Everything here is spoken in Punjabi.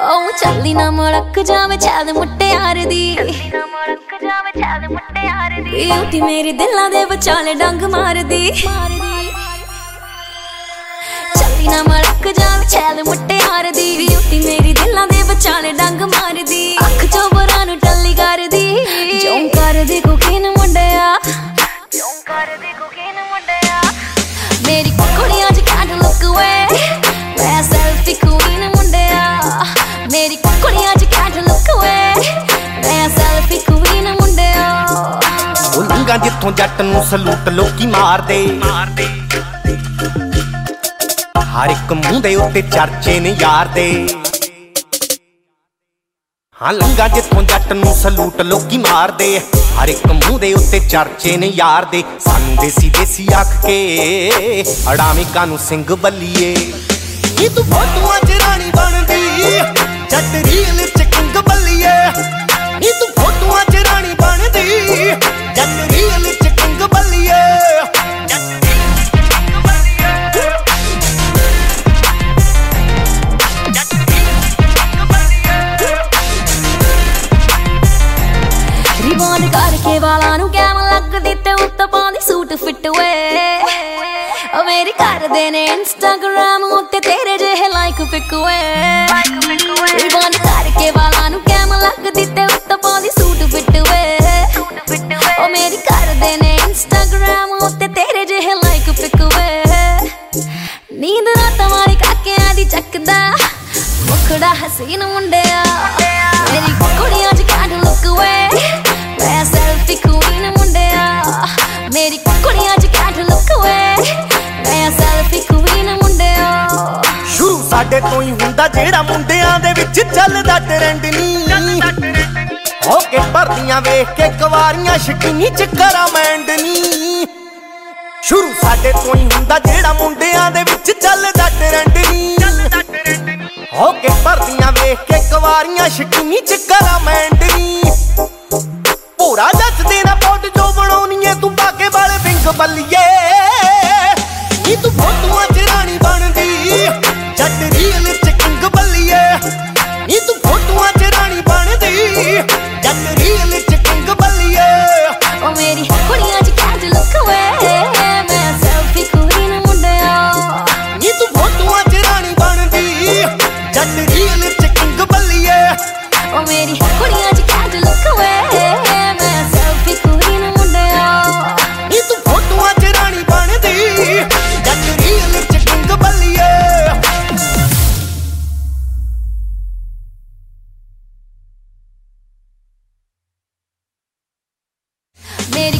ਉਹ ਚੱਲੀ ਨਾ ਮੜਕ ਜਾਵੇ ਛਾਲ ਮੁੱਟਿਆਰ ਦੀ। ਬਿਊਟੀ ਮੇਰੀ ਦਿਲਾਂ ਦੇ ਵਿਚਾਲੇ ਡੰਗ ਮਾਰਦੀ। ਚੱਲੀ ਨਾ ਮੜਕ ਜਾਵੇ ਛਾਦ ਮੁੱਟਿਆਰ ਦੀ। ਬਿਊਟੀ ਮੇਰੀ ਦਿਲਾਂ ਦੇ ਵਿਚਾਲੇ ਡੰਗ ਮਾਰਦੀ। ਅੱਖ ਚੋਂ ਬਰਾਂ ਨੂੰ ਟੱਲੀ ਕਰਦੀ। ਜੋ ਕਰਦੀ ਕੁਕੀਨ ਮੁੰਡਿਆ। ਕਿਉਂ ਕਰਦੀ ਕੁਕੀਨ ਮੁੰਡਿਆ। ਮੇਰੀ ਮੇਰੀ ਕੁੜੀਆਂ ਚ ਕਾਂਡ ਲੁੱਕ ਵੇ ਮੈਂ ਸੈਲਫੀ ਕੁਈਨ ਮੁੰਡਿਆ ਉਹ ਲੰਗਾ ਜਿੱਥੋਂ ਜੱਟ ਨੂੰ ਸਲੂਟ ਲੋਕੀ ਮਾਰਦੇ। ਮਾਰਦੇ। ਹਰ ਇੱਕ ਮੂੰਹ ਦੇ ਉੱਤੇ ਚਰਚੇ ਨੇ ਯਾਰ ਦੇ ਹਾਂ ਲੰਗਾ ਜਿੱਥੋਂ ਜੱਟ ਨੂੰ ਸਲੂਟ ਲੋਕੀ ਮਾਰਦੇ। ਹਰ ਇੱਕ ਮੂੰਹ ਦੇ ਉੱਤੇ ਚਰਚੇ ਨੇ ਯਾਰ ਦੇ ਸਾਨੂੰ ਦੇਸੀ ਦੇਸੀ ਆਖ ਕੇ ਅੜਾਵੇਂ ਕਾਨੂੰ ਸਿੰਘ ਬੱਲੀਏ। ਨੀ ਤੂੰ ਫੋਟੋਆਂ ਚ ਜੱਟ ਰੀਲ ਚ ਕਿੰਗ ਬੱਲੀਏ। ਨੀ ਤੂੰ ਫੋਟੋਆਂ ਚ ਰਾਣੀ ਬਣਦੀ। ਜੱਟ ਰੀਲ ਚ ਕਿੰਗ ਬੱਲੀਏ। ਜੱਟ ਕਰਕੇ ਵਾਲਾਂ ਨੂੰ ਕੈਮ ਲੱਗਦੀ ਤੇ ਉੱਤ ਪਾਉਂਦੀ ਸੂਟ ਫਿੱਟ ਵੇ ਉਹ ਮੇਰੀ ਕਰਦੇ ਨੇ ਇੰਸਟਾਗ੍ਰਾਮ ਉੱਤੇ ਤੇਰੇ ਜਿਹੇ ਲਾਈਕ ਪਿਕ ਵੇ ਮੁਖੜਾ ਹਸੀਨ ਮੁੰਡਿਆ। ਮੇਰੀ ਕੁੜੀਆਂ ਚ ਕਾਂਡ ਲੁੱਕ ਵੇ ਮੈਂ ਸੈਲਫੀ ਕੁਈਨ ਮੁੰਡਿਆ। ਮੇਰੀ ਕੁੜੀਆਂ ਚ ਕਾਂਡ ਲੁੱਕ ਵੇ ਮੈਂ ਸੈਲਫੀ ਕੁਈਨ ਮੁੰਡਿਆ। ਸ਼ੁਰੂ ਸਾਡੇ ਤੋਂ ਹੀ ਹੁੰਦਾ ਜਿਹੜਾ ਮੁੰਡਿਆਂ ਦੇ ਵਿੱਚ ਚੱਲਦਾ ਟ੍ਰੈਂਡ ਨਹੀਂ ਹੋ ਕੇ ਭਰਦੀਆਂ ਵੇਖ ਕੇ ਕਵਾਰੀਆਂ ਸ਼ਕੀਨੀ ਚ ਕਰਾਂ ਮੈਂਡ ਨਹੀਂ ਸ਼ੁਰੂ ਸਾਡੇ ਤੋਂ ਹੀ ਹੁੰਦਾ ਜਿਹੜਾ ਮੁੰਡਿਆਂ ਦੇ ਵਿੱਚ ਚੱਲਦਾ ਟ੍ਰੈਂਡ ਨਹੀਂ ਹੋ ਕੇ ਭਰਦੀਆਂ ਵੇਖ ਕੇ ਕੁਵਾਰੀਆਂ ਸ਼ਕੀਨੀ ਚ ਕਰਾਂ ਮੈਂਡ ਨਹੀਂ ਪੂਰਾ ਜੱਜ ਦੇ ਨਾ ਪੋਟ ਜੋ ਬਣਾਉਣੀ ਉਹ ਮੇਰੀ ਕੁੜੀਆਂ ਚ ਕਾਂਡ ਲੁੱਕ ਵੇ। ਮੈਂ ਸੈਲਫੀ ਕੁਈਨ ਮੁੰਡਿਆ ਨੀ ਤੂੰ ਫੋਟੋਆਂ ਚ ਰਾਣੀ ਬਣਦੀ ਜੱਟ ਰੀਲ ਚ ਕਿੰਗ ਬੱਲੀਏ। ਮੇਰੀ